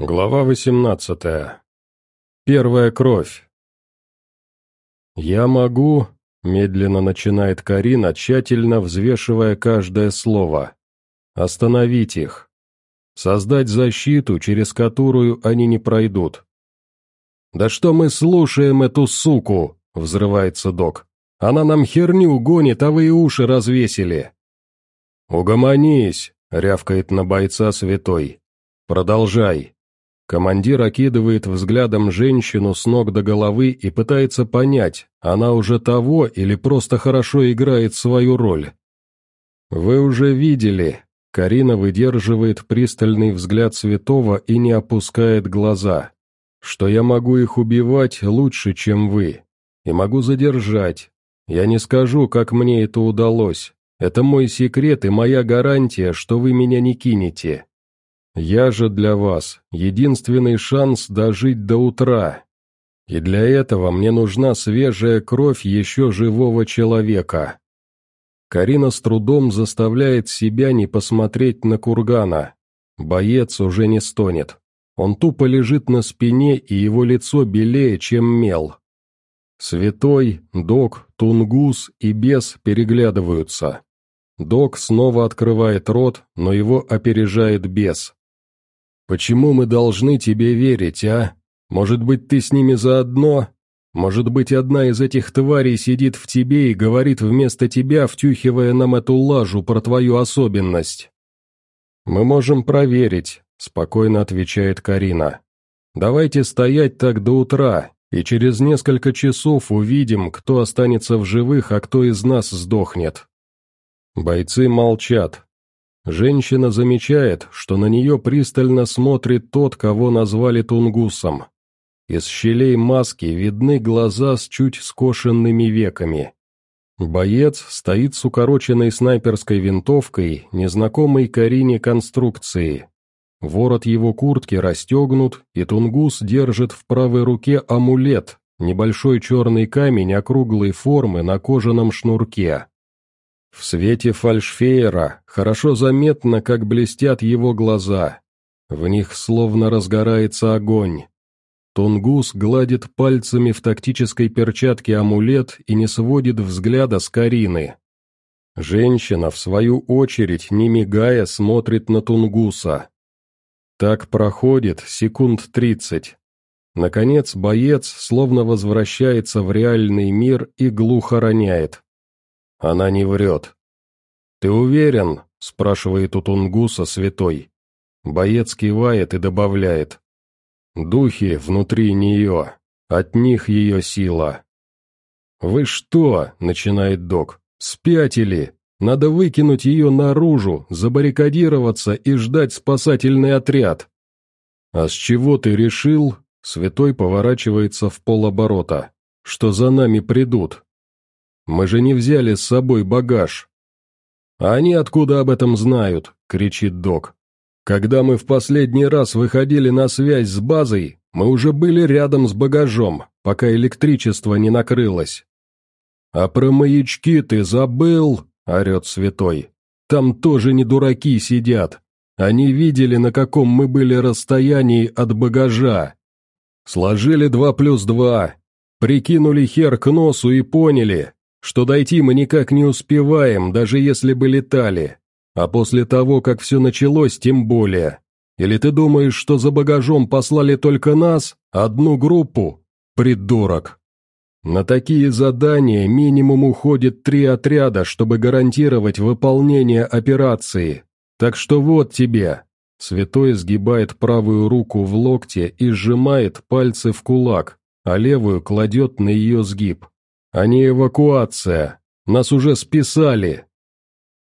Глава 18. Первая кровь. «Я могу», — медленно начинает Карина, тщательно взвешивая каждое слово, — «остановить их, создать защиту, через которую они не пройдут». «Да что мы слушаем эту суку?» — взрывается док. «Она нам херню гонит, а вы и уши развесили». «Угомонись», — рявкает на бойца святой. «Продолжай». Командир окидывает взглядом женщину с ног до головы и пытается понять, она уже того или просто хорошо играет свою роль. «Вы уже видели», — Карина выдерживает пристальный взгляд святого и не опускает глаза, «что я могу их убивать лучше, чем вы, и могу задержать. Я не скажу, как мне это удалось. Это мой секрет и моя гарантия, что вы меня не кинете. Я же для вас единственный шанс дожить до утра. И для этого мне нужна свежая кровь еще живого человека. Карина с трудом заставляет себя не посмотреть на Кургана. Боец уже не стонет. Он тупо лежит на спине, и его лицо белее, чем мел. Святой, док, тунгус и бес переглядываются. Док снова открывает рот, но его опережает бес. Почему мы должны тебе верить, а? Может быть, ты с ними заодно? Может быть, одна из этих тварей сидит в тебе и говорит вместо тебя, втюхивая нам эту лажу про твою особенность?» «Мы можем проверить», — спокойно отвечает Карина. «Давайте стоять так до утра, и через несколько часов увидим, кто останется в живых, а кто из нас сдохнет». Бойцы молчат, Женщина замечает, что на нее пристально смотрит тот, кого назвали Тунгусом. Из щелей маски видны глаза с чуть скошенными веками. Боец стоит с укороченной снайперской винтовкой, незнакомой Карине конструкции. Ворот его куртки расстегнут, и Тунгус держит в правой руке амулет, небольшой черный камень округлой формы на кожаном шнурке. В свете фальшфеера хорошо заметно, как блестят его глаза. В них словно разгорается огонь. Тунгус гладит пальцами в тактической перчатке амулет и не сводит взгляда с Карины. Женщина, в свою очередь, не мигая, смотрит на Тунгуса. Так проходит секунд тридцать. Наконец, боец словно возвращается в реальный мир и глухо роняет. Она не врет. «Ты уверен?» – спрашивает у Тунгуса святой. Боец кивает и добавляет. «Духи внутри нее. От них ее сила». «Вы что?» – начинает док. «Спятили! Надо выкинуть ее наружу, забаррикадироваться и ждать спасательный отряд». «А с чего ты решил?» – святой поворачивается в полоборота. «Что за нами придут?» Мы же не взяли с собой багаж». «А они откуда об этом знают?» — кричит док. «Когда мы в последний раз выходили на связь с базой, мы уже были рядом с багажом, пока электричество не накрылось». «А про маячки ты забыл?» — орет святой. «Там тоже не дураки сидят. Они видели, на каком мы были расстоянии от багажа. Сложили два плюс два, прикинули хер к носу и поняли, что дойти мы никак не успеваем, даже если бы летали. А после того, как все началось, тем более. Или ты думаешь, что за багажом послали только нас, одну группу? Придурок. На такие задания минимум уходит три отряда, чтобы гарантировать выполнение операции. Так что вот тебе. Святой сгибает правую руку в локте и сжимает пальцы в кулак, а левую кладет на ее сгиб а не эвакуация. Нас уже списали».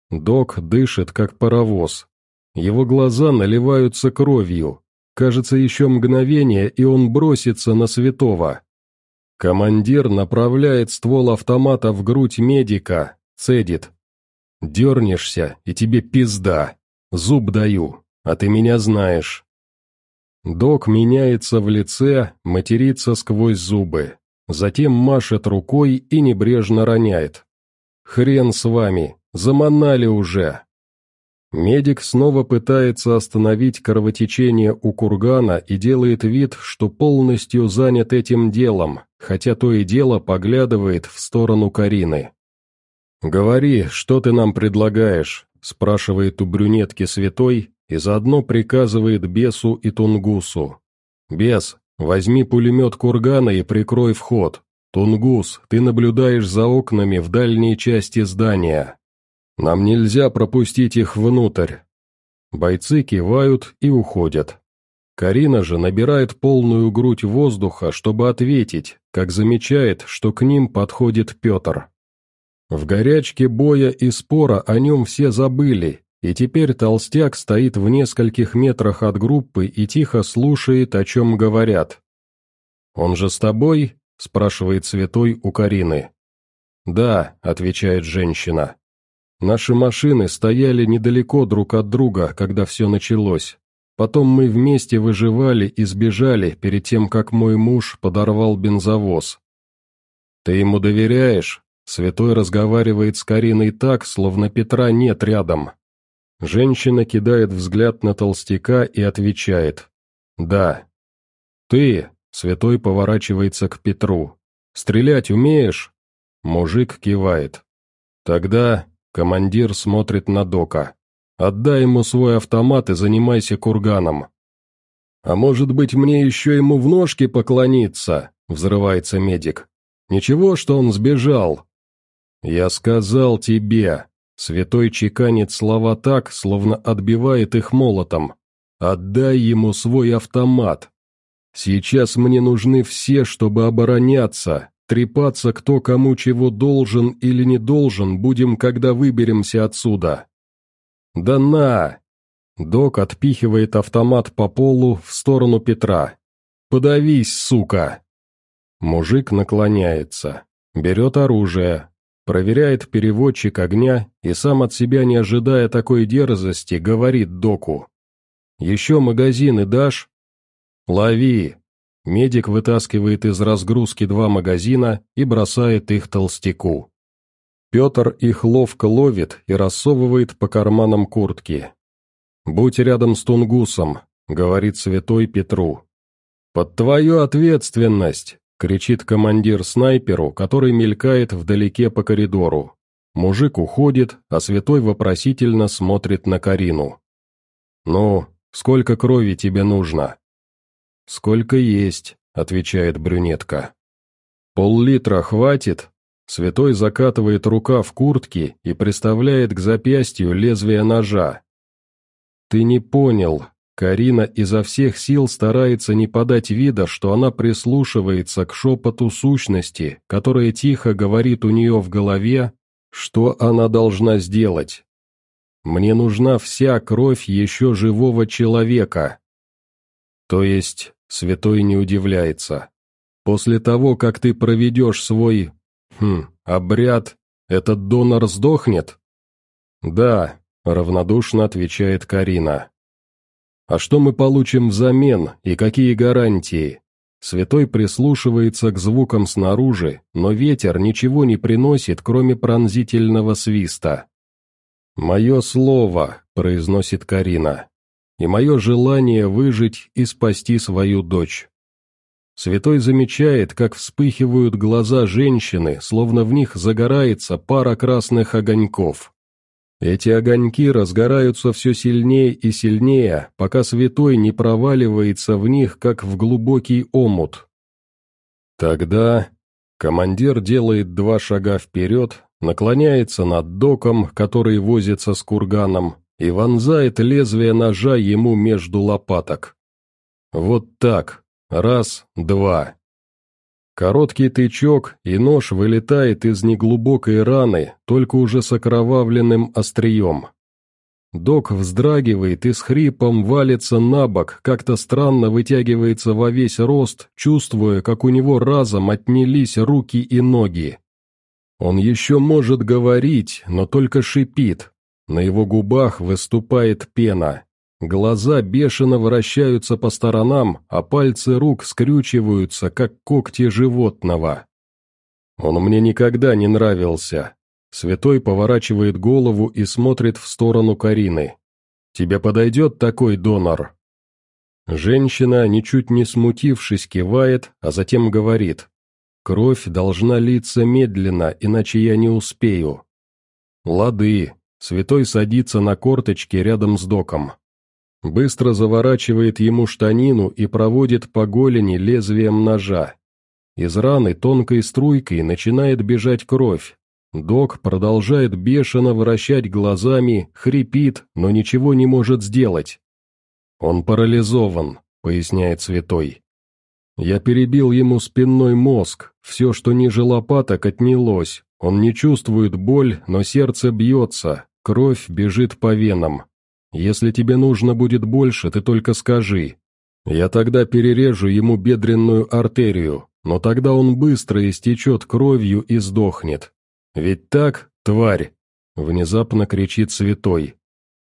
Док дышит, как паровоз. Его глаза наливаются кровью. Кажется, еще мгновение, и он бросится на святого. Командир направляет ствол автомата в грудь медика, цедит. «Дернешься, и тебе пизда. Зуб даю, а ты меня знаешь». Док меняется в лице, матерится сквозь зубы. Затем машет рукой и небрежно роняет. «Хрен с вами, заманали уже!» Медик снова пытается остановить кровотечение у кургана и делает вид, что полностью занят этим делом, хотя то и дело поглядывает в сторону Карины. «Говори, что ты нам предлагаешь?» – спрашивает у брюнетки святой и заодно приказывает бесу и тунгусу. «Бес, возьми пулемет кургана и прикрой вход. Тунгус, ты наблюдаешь за окнами в дальней части здания. Нам нельзя пропустить их внутрь. Бойцы кивают и уходят. Карина же набирает полную грудь воздуха, чтобы ответить, как замечает, что к ним подходит Петр. В горячке боя и спора о нем все забыли, и теперь толстяк стоит в нескольких метрах от группы и тихо слушает, о чем говорят. «Он же с тобой?» — спрашивает Святой у Карины. «Да», — отвечает женщина. Наши машины стояли недалеко друг от друга, когда все началось. Потом мы вместе выживали и сбежали перед тем, как мой муж подорвал бензовоз. «Ты ему доверяешь?» Святой разговаривает с Кариной так, словно Петра нет рядом. Женщина кидает взгляд на толстяка и отвечает. «Да». «Ты», — Святой поворачивается к Петру, — «стрелять умеешь?» Мужик кивает. «Тогда Командир смотрит на Дока. «Отдай ему свой автомат и занимайся курганом». «А может быть, мне еще ему в ножки поклониться?» — взрывается медик. «Ничего, что он сбежал». «Я сказал тебе», — святой чеканит слова так, словно отбивает их молотом. «Отдай ему свой автомат. Сейчас мне нужны все, чтобы обороняться, Трепаться, кто кому чего должен или не должен, будем, когда выберемся отсюда. Да на! Док отпихивает автомат по полу в сторону Петра. «Подавись, сука!» Мужик наклоняется, берет оружие, проверяет переводчик огня и сам от себя, не ожидая такой дерзости, говорит доку. «Еще магазины дашь?» «Лови!» Медик вытаскивает из разгрузки два магазина и бросает их толстяку. Петр их ловко ловит и рассовывает по карманам куртки. «Будь рядом с Тунгусом», — говорит святой Петру. «Под твою ответственность!» — кричит командир снайперу, который мелькает вдалеке по коридору. Мужик уходит, а святой вопросительно смотрит на Карину. «Ну, сколько крови тебе нужно?» «Сколько есть», — отвечает брюнетка. «Пол-литра хватит?» Святой закатывает рука в куртке и приставляет к запястью лезвие ножа. «Ты не понял», Карина изо всех сил старается не подать вида, что она прислушивается к шепоту сущности, которая тихо говорит у нее в голове, что она должна сделать. «Мне нужна вся кровь еще живого человека». То есть, Святой не удивляется. После того, как ты проведешь свой... Хм, обряд, этот донор сдохнет? Да, равнодушно отвечает Карина. А что мы получим взамен и какие гарантии? Святой прислушивается к звукам снаружи, но ветер ничего не приносит, кроме пронзительного свиста. «Мое слово», — произносит Карина и мое желание выжить и спасти свою дочь. Святой замечает, как вспыхивают глаза женщины, словно в них загорается пара красных огоньков. Эти огоньки разгораются все сильнее и сильнее, пока святой не проваливается в них, как в глубокий омут. Тогда командир делает два шага вперед, наклоняется над доком, который возится с курганом, и вонзает лезвие ножа ему между лопаток. Вот так, раз, два. Короткий тычок, и нож вылетает из неглубокой раны, только уже с окровавленным острием. Док вздрагивает и с хрипом валится на бок, как-то странно вытягивается во весь рост, чувствуя, как у него разом отнялись руки и ноги. Он еще может говорить, но только шипит, на его губах выступает пена. Глаза бешено вращаются по сторонам, а пальцы рук скрючиваются, как когти животного. Он мне никогда не нравился. Святой поворачивает голову и смотрит в сторону Карины. Тебе подойдет такой донор?» Женщина, ничуть не смутившись, кивает, а затем говорит. «Кровь должна литься медленно, иначе я не успею». «Лады». Святой садится на корточки рядом с доком. Быстро заворачивает ему штанину и проводит по голени лезвием ножа. Из раны тонкой струйкой начинает бежать кровь. Док продолжает бешено вращать глазами, хрипит, но ничего не может сделать. «Он парализован», — поясняет святой. «Я перебил ему спинной мозг, все, что ниже лопаток, отнялось. Он не чувствует боль, но сердце бьется, кровь бежит по венам. Если тебе нужно будет больше, ты только скажи. Я тогда перережу ему бедренную артерию, но тогда он быстро истечет кровью и сдохнет. Ведь так, тварь?» Внезапно кричит святой.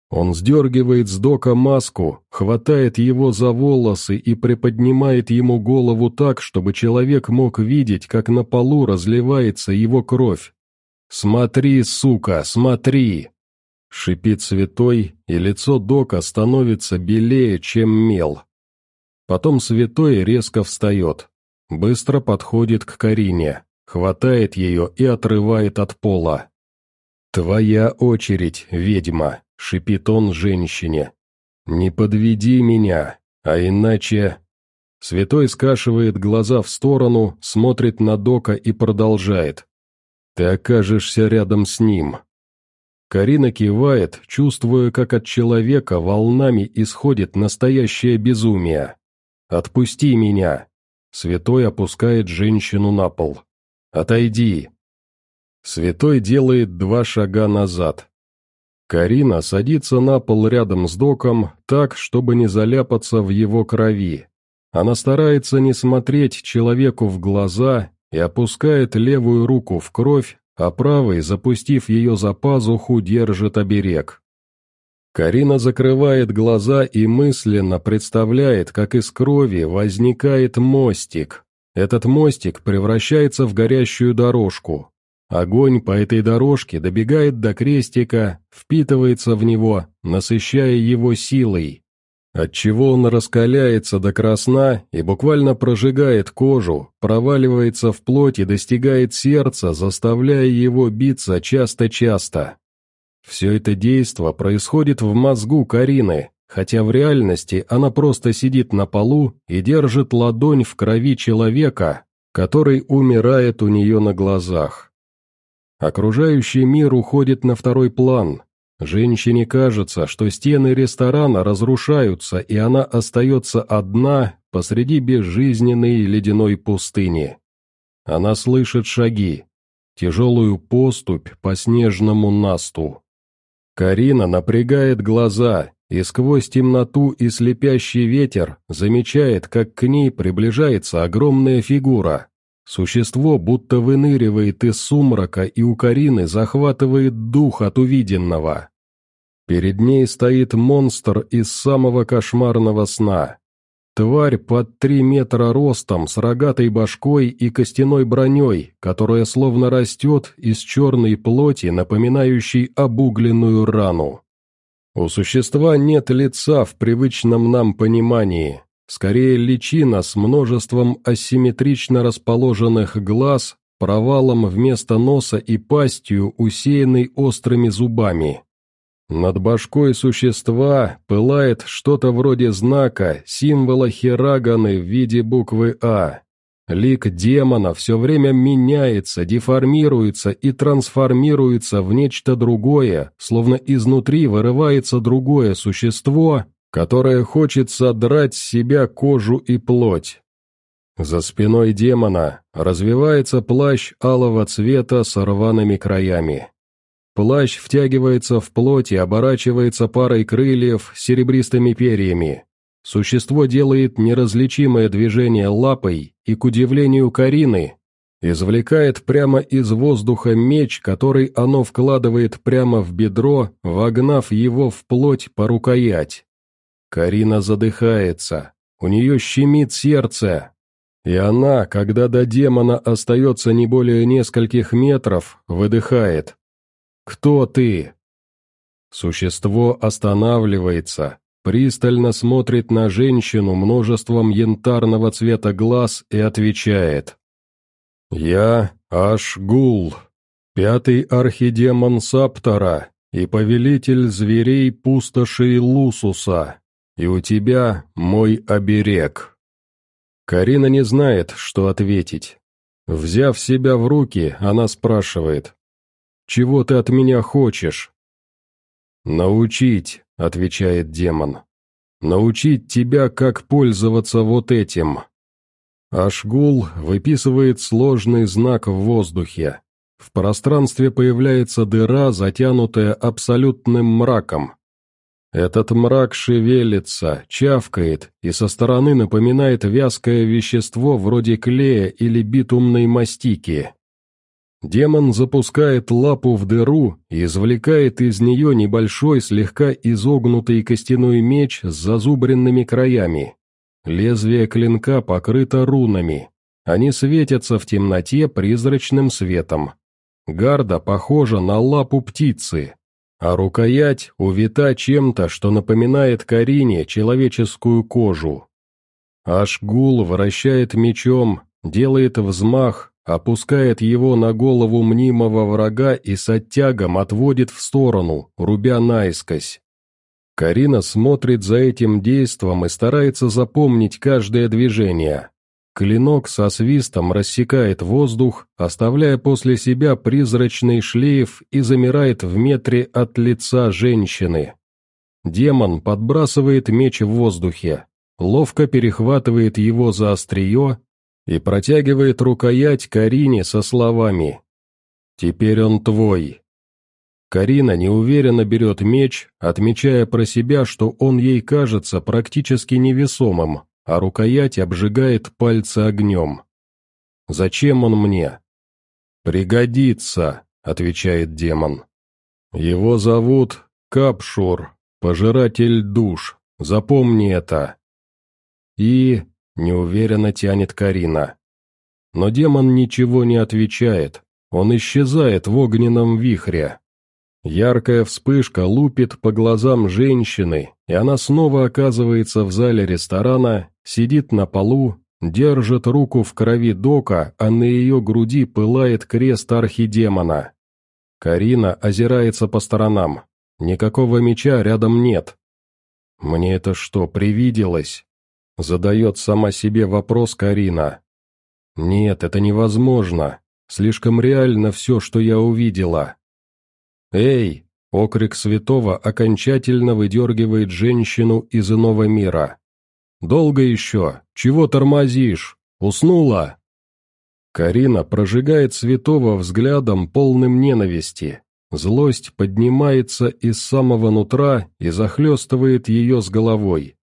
Он сдергивает с Дока маску, хватает его за волосы и приподнимает ему голову так, чтобы человек мог видеть, как на полу разливается его кровь. «Смотри, сука, смотри!» Шипит святой, и лицо Дока становится белее, чем мел. Потом святой резко встает, быстро подходит к Карине, хватает ее и отрывает от пола. «Твоя очередь, ведьма!» — шипит он женщине. «Не подведи меня, а иначе...» Святой скашивает глаза в сторону, смотрит на Дока и продолжает. «Ты окажешься рядом с ним». Карина кивает, чувствуя, как от человека волнами исходит настоящее безумие. «Отпусти меня!» Святой опускает женщину на пол. «Отойди!» Святой делает два шага назад. Карина садится на пол рядом с доком, так, чтобы не заляпаться в его крови. Она старается не смотреть человеку в глаза и опускает левую руку в кровь, а правой, запустив ее за пазуху, держит оберег. Карина закрывает глаза и мысленно представляет, как из крови возникает мостик. Этот мостик превращается в горящую дорожку, Огонь по этой дорожке добегает до крестика, впитывается в него, насыщая его силой, отчего он раскаляется до красна и буквально прожигает кожу, проваливается в плоть и достигает сердца, заставляя его биться часто-часто. Все это действо происходит в мозгу Карины, хотя в реальности она просто сидит на полу и держит ладонь в крови человека, который умирает у нее на глазах. Окружающий мир уходит на второй план. Женщине кажется, что стены ресторана разрушаются, и она остается одна посреди безжизненной ледяной пустыни. Она слышит шаги, тяжелую поступь по снежному насту. Карина напрягает глаза и сквозь темноту и слепящий ветер замечает, как к ней приближается огромная фигура. Существо будто выныривает из сумрака и у Карины захватывает дух от увиденного. Перед ней стоит монстр из самого кошмарного сна. Тварь под три метра ростом, с рогатой башкой и костяной броней, которая словно растет из черной плоти, напоминающей обугленную рану. У существа нет лица в привычном нам понимании, Скорее личина с множеством асимметрично расположенных глаз, провалом вместо носа и пастью, усеянной острыми зубами. Над башкой существа пылает что-то вроде знака, символа хираганы в виде буквы «А». Лик демона все время меняется, деформируется и трансформируется в нечто другое, словно изнутри вырывается другое существо, которая хочет содрать с себя кожу и плоть. За спиной демона развивается плащ алого цвета с рваными краями. Плащ втягивается в плоть и оборачивается парой крыльев с серебристыми перьями. Существо делает неразличимое движение лапой и, к удивлению Карины, извлекает прямо из воздуха меч, который оно вкладывает прямо в бедро, вогнав его в плоть по рукоять. Карина задыхается, у нее щемит сердце. И она, когда до демона остается не более нескольких метров, выдыхает. «Кто ты?» Существо останавливается, пристально смотрит на женщину множеством янтарного цвета глаз и отвечает. «Я Ашгул, пятый архидемон Саптора и повелитель зверей пустоши Лусуса, и у тебя мой оберег». Карина не знает, что ответить. Взяв себя в руки, она спрашивает, «Чего ты от меня хочешь?» «Научить», — отвечает демон. «Научить тебя, как пользоваться вот этим». Ашгул выписывает сложный знак в воздухе. В пространстве появляется дыра, затянутая абсолютным мраком. Этот мрак шевелится, чавкает и со стороны напоминает вязкое вещество вроде клея или битумной мастики. Демон запускает лапу в дыру и извлекает из нее небольшой слегка изогнутый костяной меч с зазубренными краями. Лезвие клинка покрыто рунами. Они светятся в темноте призрачным светом. Гарда похожа на лапу птицы, а рукоять увита чем-то, что напоминает Карине человеческую кожу. Ашгул вращает мечом, делает взмах, опускает его на голову мнимого врага и с оттягом отводит в сторону, рубя наискось. Карина смотрит за этим действом и старается запомнить каждое движение. Клинок со свистом рассекает воздух, оставляя после себя призрачный шлейф и замирает в метре от лица женщины. Демон подбрасывает меч в воздухе, ловко перехватывает его за острие и протягивает рукоять Карине со словами «Теперь он твой». Карина неуверенно берет меч, отмечая про себя, что он ей кажется практически невесомым, а рукоять обжигает пальцы огнем. «Зачем он мне?» «Пригодится», — отвечает демон. «Его зовут Капшур, пожиратель душ, запомни это». И неуверенно тянет Карина. Но демон ничего не отвечает, он исчезает в огненном вихре. Яркая вспышка лупит по глазам женщины, и она снова оказывается в зале ресторана, сидит на полу, держит руку в крови Дока, а на ее груди пылает крест архидемона. Карина озирается по сторонам. Никакого меча рядом нет. «Мне это что, привиделось?» Задает сама себе вопрос Карина. «Нет, это невозможно. Слишком реально все, что я увидела». «Эй!» — окрик святого окончательно выдергивает женщину из иного мира. «Долго еще? Чего тормозишь? Уснула?» Карина прожигает святого взглядом, полным ненависти. Злость поднимается из самого нутра и захлестывает ее с головой.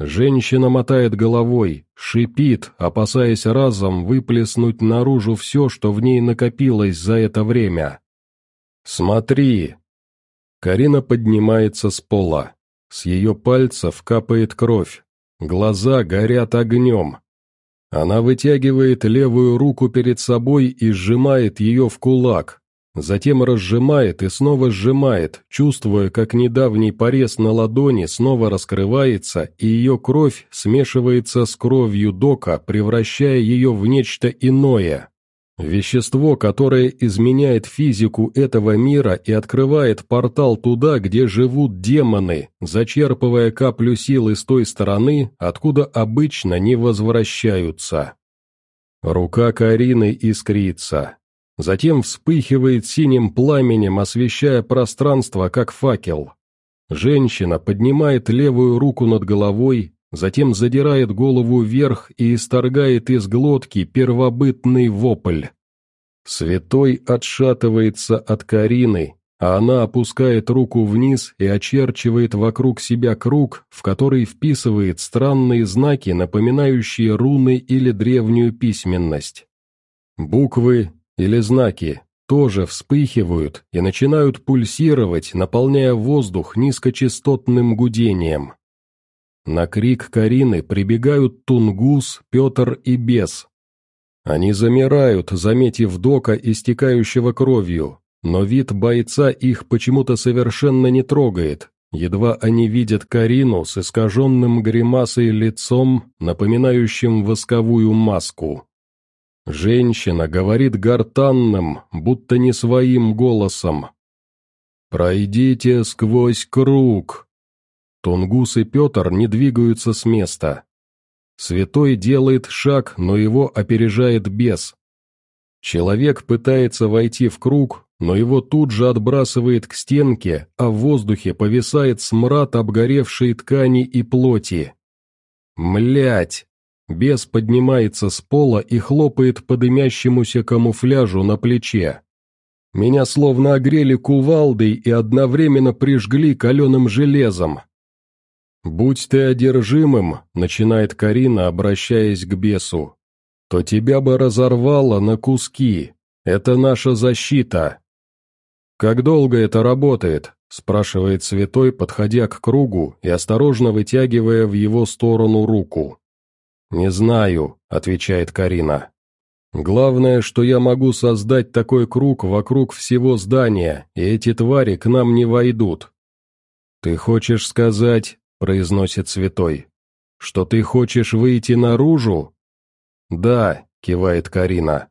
Женщина мотает головой, шипит, опасаясь разом выплеснуть наружу все, что в ней накопилось за это время. «Смотри!» Карина поднимается с пола. С ее пальцев капает кровь. Глаза горят огнем. Она вытягивает левую руку перед собой и сжимает ее в кулак, Затем разжимает и снова сжимает, чувствуя, как недавний порез на ладони снова раскрывается, и ее кровь смешивается с кровью Дока, превращая ее в нечто иное. Вещество, которое изменяет физику этого мира и открывает портал туда, где живут демоны, зачерпывая каплю силы с той стороны, откуда обычно не возвращаются. Рука Карины искрится. Затем вспыхивает синим пламенем, освещая пространство, как факел. Женщина поднимает левую руку над головой, затем задирает голову вверх и исторгает из глотки первобытный вопль. Святой отшатывается от Карины, а она опускает руку вниз и очерчивает вокруг себя круг, в который вписывает странные знаки, напоминающие руны или древнюю письменность. Буквы или знаки тоже вспыхивают и начинают пульсировать, наполняя воздух низкочастотным гудением. На крик Карины прибегают Тунгус, Петр и Бес. Они замирают, заметив Дока, истекающего кровью. но вид бойца их почему-то совершенно не трогает, едва они видят Карину с искаженным гримасой лицом, напоминающим восковую маску. Женщина говорит гортанным, будто не своим голосом. «Пройдите сквозь круг!» Тунгус и Петр не двигаются с места. Святой делает шаг, но его опережает бес. Человек пытается войти в круг, но его тут же отбрасывает к стенке, а в воздухе повисает смрад обгоревшей ткани и плоти. Млять! Бес поднимается с пола и хлопает по дымящемуся камуфляжу на плече. Меня словно огрели кувалдой и одновременно прижгли каленым железом. «Будь ты одержимым», — начинает Карина, обращаясь к бесу, — «то тебя бы разорвало на куски. Это наша защита». «Как долго это работает?» — спрашивает Святой, подходя к кругу и осторожно вытягивая в его сторону руку. «Не знаю», — отвечает Карина. «Главное, что я могу создать такой круг вокруг всего здания, и эти твари к нам не войдут». «Ты хочешь сказать, произносит святой. «Что ты хочешь выйти наружу?» «Да», — кивает Карина.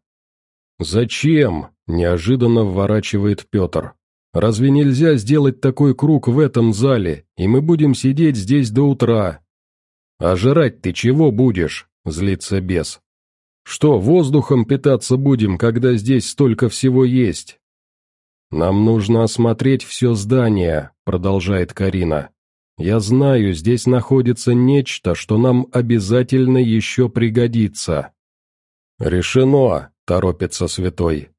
«Зачем?» — неожиданно вворачивает Петр. «Разве нельзя сделать такой круг в этом зале, и мы будем сидеть здесь до утра?» «А жрать ты чего будешь?» — злится бес. «Что, воздухом питаться будем, когда здесь столько всего есть?» «Нам нужно осмотреть все здание», — продолжает Карина. Я знаю, здесь находится нечто, что нам обязательно еще пригодится». «Решено», — торопится святой.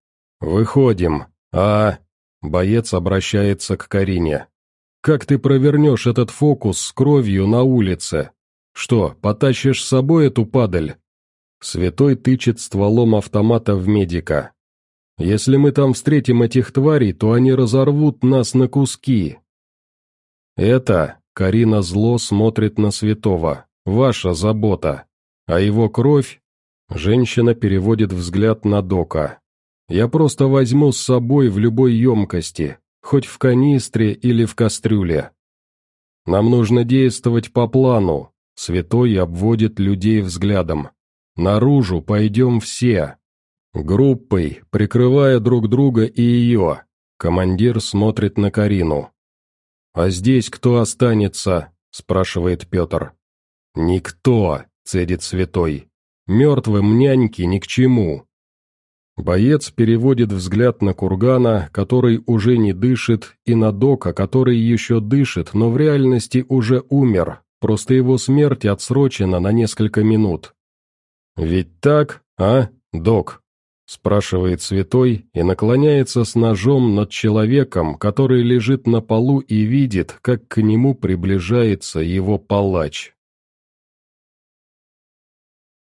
«Выходим. А...» — боец обращается к Карине. «Как ты провернешь этот фокус с кровью на улице? Что, потащишь с собой эту падаль?» Святой тычет стволом автомата в медика. «Если мы там встретим этих тварей, то они разорвут нас на куски». «Это...» Карина зло смотрит на святого. «Ваша забота. А его кровь?» Женщина переводит взгляд на Дока. «Я просто возьму с собой в любой емкости, хоть в канистре или в кастрюле. Нам нужно действовать по плану», — святой обводит людей взглядом. «Наружу пойдем все. Группой, прикрывая друг друга и ее». Командир смотрит на Карину. «А здесь кто останется?» — спрашивает Петр. «Никто», — цедит святой. «Мертвым няньки ни к чему». Боец переводит взгляд на Кургана, который уже не дышит, и на Дока, который еще дышит, но в реальности уже умер, просто его смерть отсрочена на несколько минут. «Ведь так, а, Док?» Спрашивает святой и наклоняется с ножом над человеком, который лежит на полу и видит, как к нему приближается его палач.